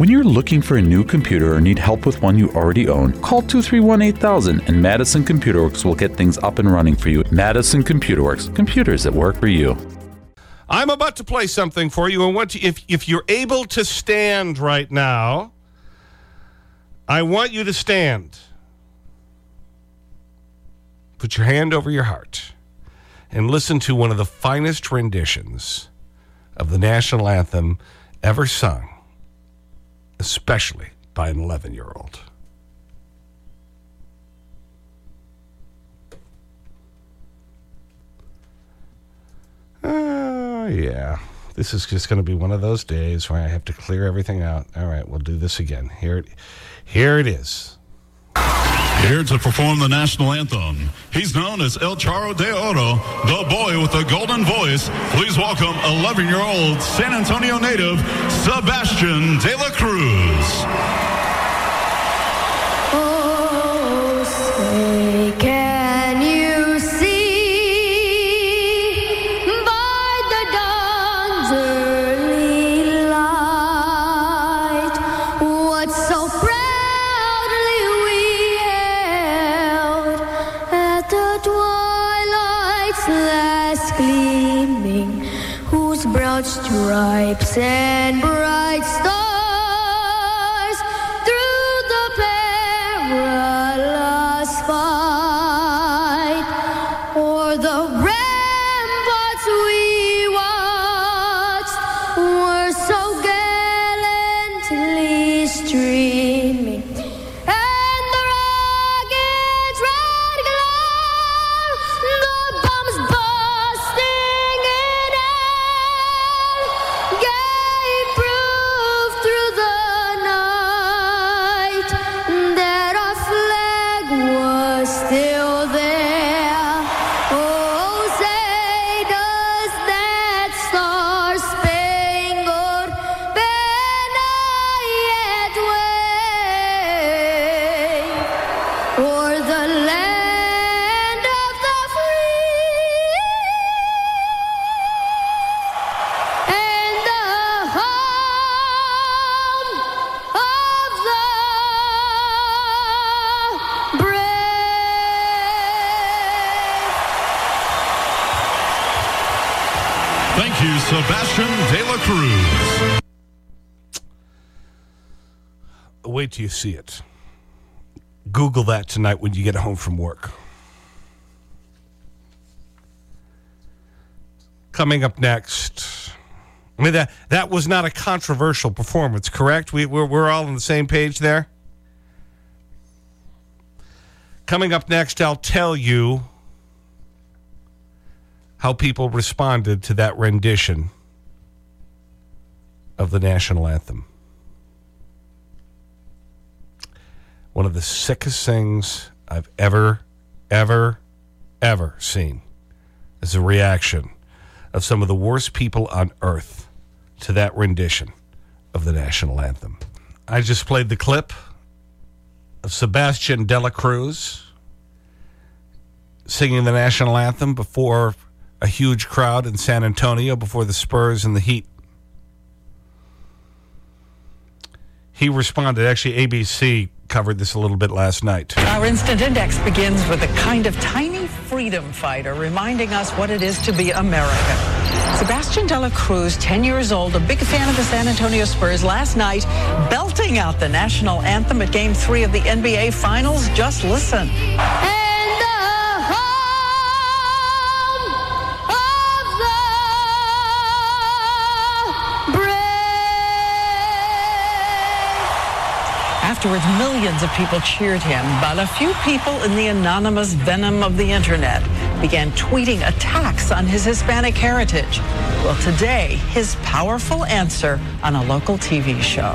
When you're looking for a new computer or need help with one you already own, call 231 8000 and Madison Computer Works will get things up and running for you. Madison Computer Works, computers that work for you. I'm about to play something for you, and if, if you're able to stand right now, I want you to stand. Put your hand over your heart and listen to one of the finest renditions of the national anthem ever sung especially by an 11 year old. Oh, yeah. This is just going to be one of those days where I have to clear everything out. All right, we'll do this again. Here it, here it is. Here to perform the national anthem. He's known as El Charro de Oro, the boy with the golden voice. Please welcome 11 year old San Antonio native Sebastian de la Cruz. Wait till you see it. Google that tonight when you get home from work. Coming up next. I mean, that, that was not a controversial performance, correct? We, we're, we're all on the same page there? Coming up next, I'll tell you how people responded to that rendition of the national anthem. one of the sickest things I've ever, ever, ever seen is a reaction of some of the worst people on earth to that rendition of the national anthem. I just played the clip of Sebastian de la Cruz singing the national anthem before a huge crowd in San Antonio before the Spurs and the Heat. He responded, actually, ABC covered this a little bit last night. Our instant index begins with a kind of tiny freedom fighter reminding us what it is to be American. Sebastian de la Cruz, 10 years old, a big fan of the San Antonio Spurs, last night belting out the national anthem at game three of the NBA Finals. Just listen. Hey! Afterwards, millions of people cheered him, but a few people in the anonymous venom of the internet began tweeting attacks on his Hispanic heritage. Well, today, his powerful answer on a local TV show.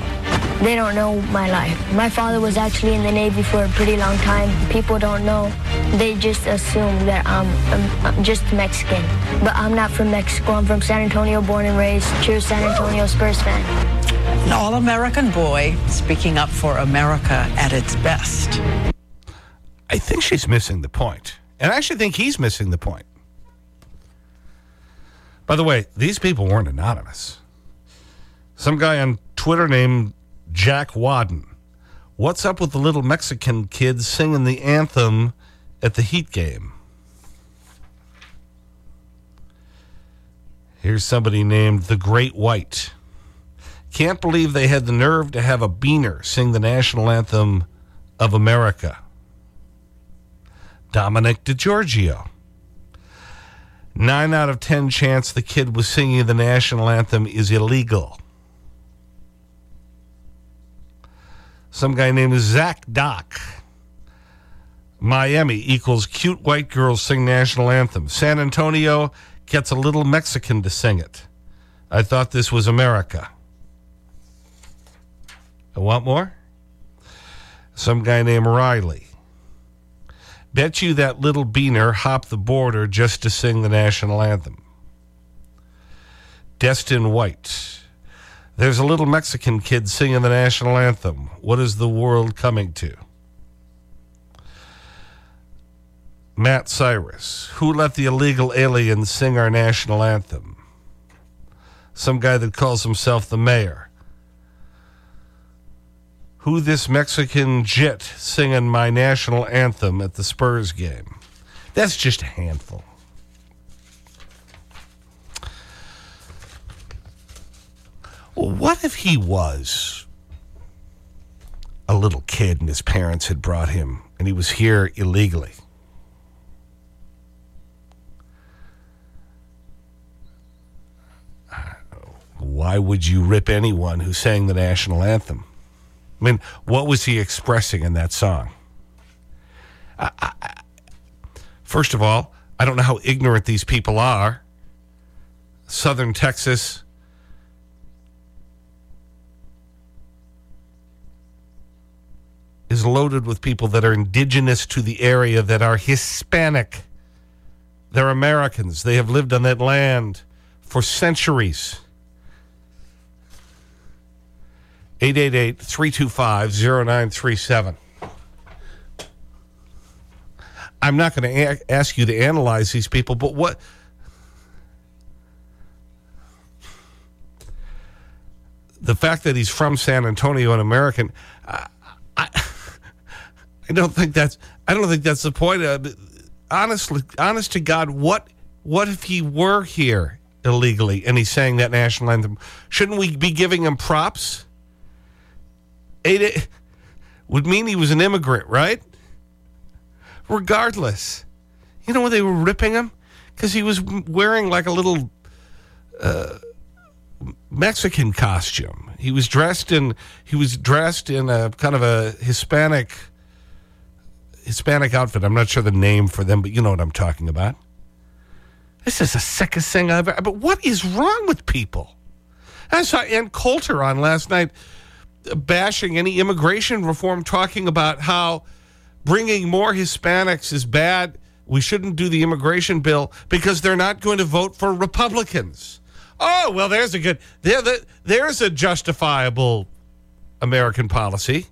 They don't know my life. My father was actually in the Navy for a pretty long time. People don't know. They just assume that I'm, I'm, I'm just Mexican. But I'm not from Mexico. I'm from San Antonio, born and raised. True San Antonio Spurs fan. An all American boy speaking up for America at its best. I think she's missing the point. And I actually think he's missing the point. By the way, these people weren't anonymous. Some guy on Twitter named Jack Wadden. What's up with the little Mexican kids singing the anthem at the Heat game? Here's somebody named The Great White. Can't believe they had the nerve to have a beaner sing the national anthem of America. Dominic DiGiorgio. Nine out of ten chance the kid was singing the national anthem is illegal. Some guy named Zach Dock. Miami equals cute white girls sing national anthem. San Antonio gets a little Mexican to sing it. I thought this was America. I want more? Some guy named Riley. Bet you that little beaner hopped the border just to sing the national anthem. Destin White. There's a little Mexican kid singing the national anthem. What is the world coming to? Matt Cyrus. Who let the illegal aliens sing our national anthem? Some guy that calls himself the mayor. Who this Mexican jit singing my national anthem at the Spurs game? That's just a handful. Well, what if he was a little kid and his parents had brought him and he was here illegally? Why would you rip anyone who sang the national anthem? I mean, what was he expressing in that song? I, I, first of all, I don't know how ignorant these people are. Southern Texas. is loaded with people that are indigenous to the area that are Hispanic. They're Americans. They have lived on that land for centuries. 888 325 0937. I'm not going to ask you to analyze these people, but what. The fact that he's from San Antonio, an American, I, I, I don't think that's, I don't think that's the point. Of, honestly, honest to God, what, what if he were here illegally and he's saying that national anthem? Shouldn't we be giving him props? Eight, would mean he was an immigrant, right? Regardless. You know when they were ripping him? Because he was wearing like a little uh, Mexican costume. He was dressed in, he was dressed in a kind of a Hispanic, Hispanic outfit. I'm not sure the name for them, but you know what I'm talking about. This is the sickest thing I've ever, but what is wrong with people? I saw Ann Coulter on last night bashing any immigration reform, talking about how bringing more Hispanics is bad. We shouldn't do the immigration bill because they're not going to vote for Republicans. Oh, well, there's a good, there, there's a justifiable American policy.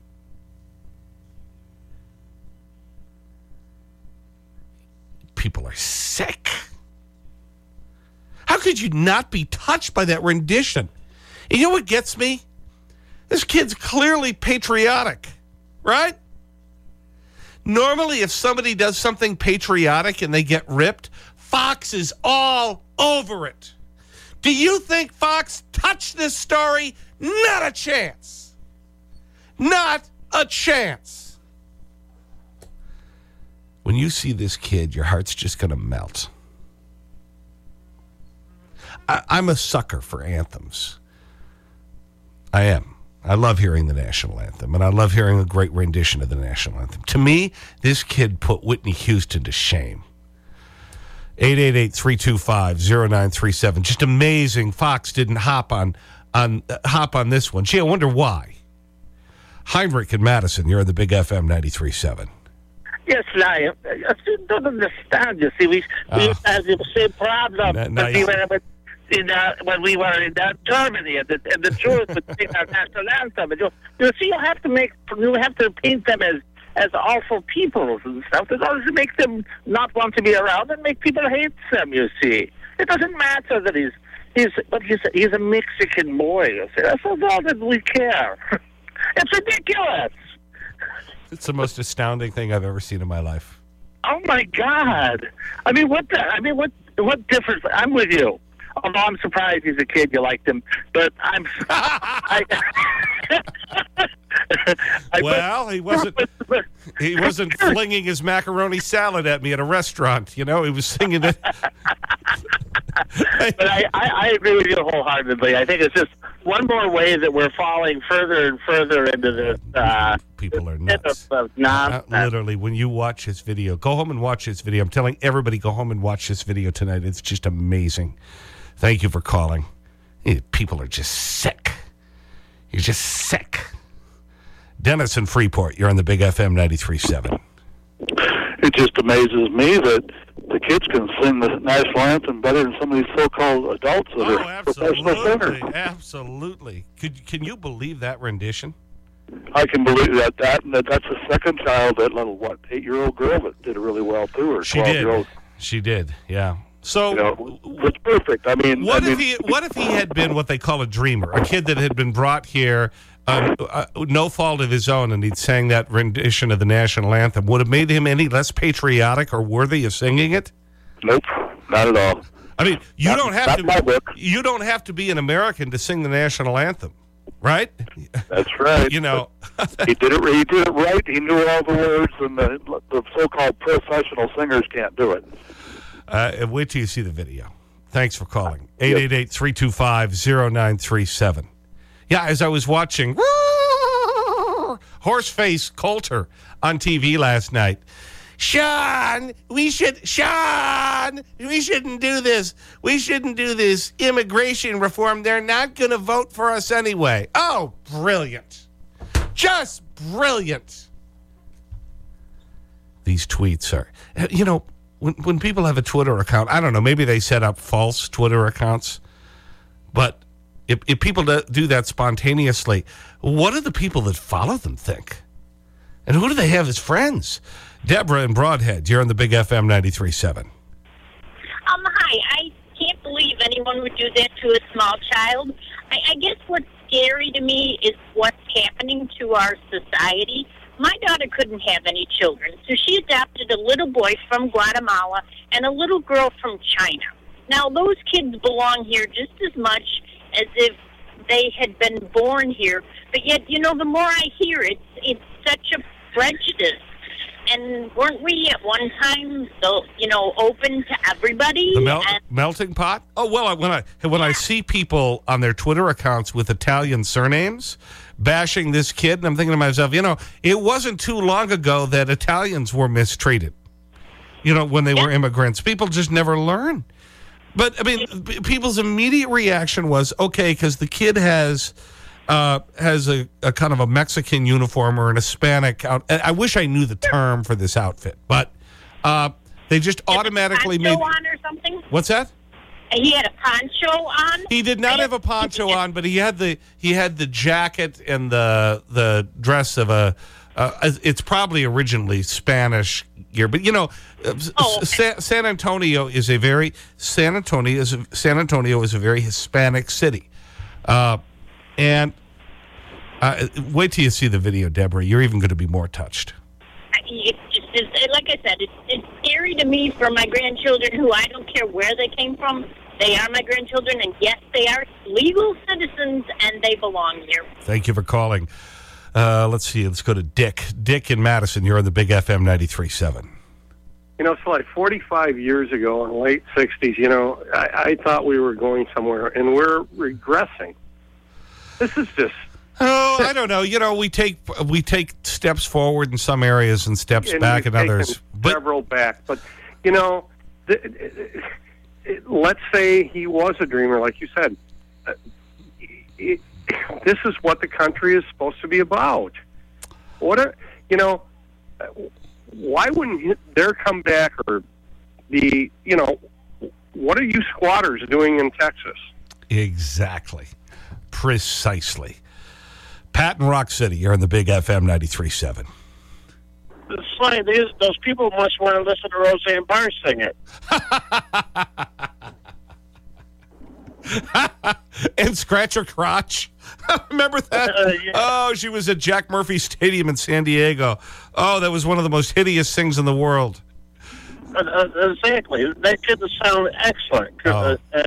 People are sick. How could you not be touched by that rendition? And you know what gets me? This kid's clearly patriotic, right? Normally, if somebody does something patriotic and they get ripped, Fox is all over it. Do you think Fox touched this story? Not a chance. Not a chance. When you see this kid, your heart's just going to melt. I, I'm a sucker for anthems. I am. I love hearing the national anthem, and I love hearing a great rendition of the national anthem. To me, this kid put Whitney Houston to shame. 888-325-0937. Just amazing Fox didn't hop on, on, uh, hop on this one. Gee, I wonder why. Heinrich and Madison, you're on the Big FM 93.7. Yes, I, I don't understand. You see, we, we uh, have the same problem. Now, now, in uh, when we were in uh, Germany, and the, and the Jews would sing our national anthem. And you, you see, you have to make, you have to paint them as as awful people and stuff in order to make them not want to be around and make people hate them. You see, it doesn't matter that he's he's but he's he's a Mexican boy. You see, that's all that we care. It's ridiculous. It's the most astounding thing I've ever seen in my life. Oh my God! I mean, what the? I mean, what? What difference? I'm with you. Although I'm surprised he's a kid, you liked him, but I'm. I, I, well, he wasn't. He wasn't flinging his macaroni salad at me at a restaurant. You know, he was singing it. but I, I, I agree with you wholeheartedly. I think it's just one more way that we're falling further and further into this. Uh, People are nuts. Of, of literally, when you watch this video, go home and watch this video. I'm telling everybody, go home and watch this video tonight. It's just amazing. Thank you for calling. Eh, people are just sick. You're just sick. Dennis in Freeport, you're on the Big FM 93.7. It just amazes me that the kids can sing the national anthem better than some of these so-called adults that oh, are absolutely, professional singers. Absolutely. Could, can you believe that rendition? I can believe that. that, that that's the second child, that little, what, eight-year-old girl that did it really well, too, or she did. She did, yeah. So you know, it's perfect. I mean, what I if mean, he what if he had been what they call a dreamer, a kid that had been brought here, um, uh, no fault of his own, and he'd sang that rendition of the national anthem? Would have made him any less patriotic or worthy of singing it? Nope, not at all. I mean, you Not- don't have to. You don't have to be an American to sing the national anthem, right? That's right. You know, he did it. He did it right. He knew all the words, and the, the so-called professional singers can't do it. Uh, wait till you see the video. Thanks for calling. 888-325-0937. Yeah, as I was watching Horseface Coulter on TV last night. Sean, we should, Sean, we shouldn't do this. We shouldn't do this immigration reform. They're not going to vote for us anyway. Oh, brilliant. Just brilliant. These tweets are, you know, when, when people have a Twitter account, I don't know, maybe they set up false Twitter accounts. But if, if people do- that spontaneously, what do the people that follow them think? And who do they have as friends? Deborah in Brodhead, you're on the Big FM 93.7. Um, hi. I can't believe anyone would do that to a small child. I, I guess what's scary to me is what's happening to our society. My daughter couldn't have any children, so she adopted a little boy from Guatemala and a little girl from China. Now, those kids belong here just as much as if they had been born here. But yet, you know, the more I hear it, it's such a prejudice. And weren't we at one time, so you know, open to everybody? The mel melting pot? Oh, well, when I, when I see people on their Twitter accounts with Italian surnames bashing this kid, and I'm thinking to myself, you know, it wasn't too long ago that Italians were mistreated, you know, when they were immigrants. People just never learn. But, I mean, people's immediate reaction was, okay, because the kid has... Uh, has a, a kind of a Mexican uniform or an Hispanic out. I wish I knew the term for this outfit, but uh, they just automatically made. on or something. What's that? He had a poncho on. He did not have a poncho on, but he had the he had the jacket and the the dress of a. Uh, it's probably originally Spanish gear, but you know, uh, Oh, okay. San, San Antonio is a very San Antonio is a, San Antonio is a very Hispanic city, uh, and uh, wait till you see the video, Deborah. You're even going to be more touched. It just is, like I said, it's, it's scary to me for my grandchildren who I don't care where they came from. They are my grandchildren, and yes, they are legal citizens, and they belong here. Thank you for calling. Uh, let's see. Let's go to Dick. Dick in Madison. You're on the Big FM 93.7. You know, it's like 45 years ago in the late 60s, you know, I, I thought we were going somewhere, and we're regressing. This is just. Oh, I don't know. You know, we take we take steps forward in some areas and steps and back in others. But several back. But, you know, let's say he was a dreamer, like you said. Uh, it, this is what the country is supposed to be about. What are, you know, why wouldn't he- there come back or the, you know, what are you squatters doing in Texas? exactly, precisely. Pat in Rock City. You're on the Big FM 93.7. It's funny. These, those people must want to listen to Roseanne Barr sing it. and scratch her crotch. Remember that? Uh, yeah. Oh, she was at Jack Murphy Stadium in San Diego. Oh, that was one of the most hideous things in the world. Uh, uh exactly. That could sound excellent. Oh. Uh,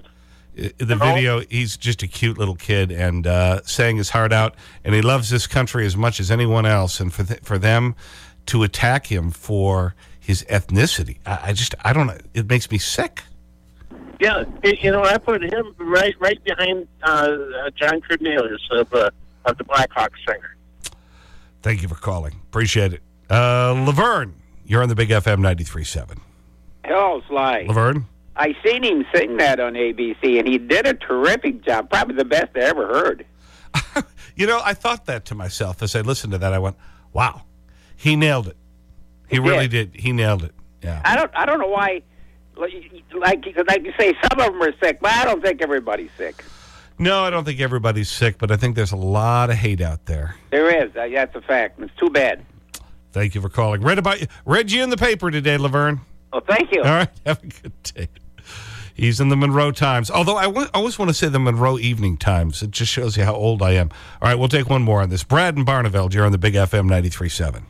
the video, he's just a cute little kid and uh, saying his heart out. And he loves this country as much as anyone else. And for, th for them to attack him for his ethnicity, I, I just, I don't know. It makes me sick. Yeah, you know, I put him right right behind uh, John Cornelison of, uh, of the Blackhawks singer. Thank you for calling. Appreciate it. Uh, Laverne, you're on the Big FM 93.7. Hello, Sly. Laverne? I seen him sing that on ABC, and he did a terrific job. Probably the best I ever heard. you know, I thought that to myself as I listened to that. I went, wow, he nailed it. He, he really did. did. He nailed it. Yeah. I don't, I don't know why like like you say, some of them are sick, but I don't think everybody's sick. No, I don't think everybody's sick, but I think there's a lot of hate out there. There is. Uh, that's a fact. It's too bad. Thank you for calling. Read about you. Read you in the paper today, Laverne. Oh, thank you. All right. Have a good day. He's in the Monroe Times. Although I always want to say the Monroe Evening Times. It just shows you how old I am. All right, we'll take one more on this. Brad and Barneveld, you're on the Big FM 93.7.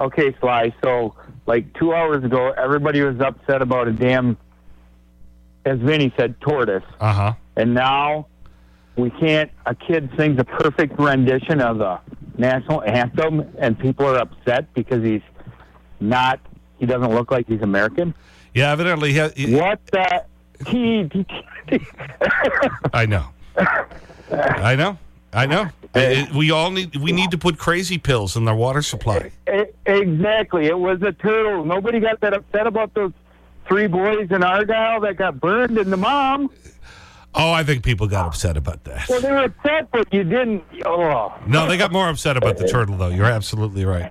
Okay, Sly. So like two hours ago, everybody was upset about a damn, as Vinny said, tortoise. Uh huh. And now we can't. A kid sings a perfect rendition of the national anthem, and people are upset because he's not. He doesn't look like he's American. Yeah, evidently. He, he, what the? I know. I know. I know. It, we all need we need to put crazy pills in their water supply. Exactly. It was a turtle. Nobody got that upset about those three boys in Argyle that got burned and the mom. Oh, I think people got upset about that. Well, they were upset, but you didn't. Oh. No, they got more upset about the turtle, though. You're absolutely right.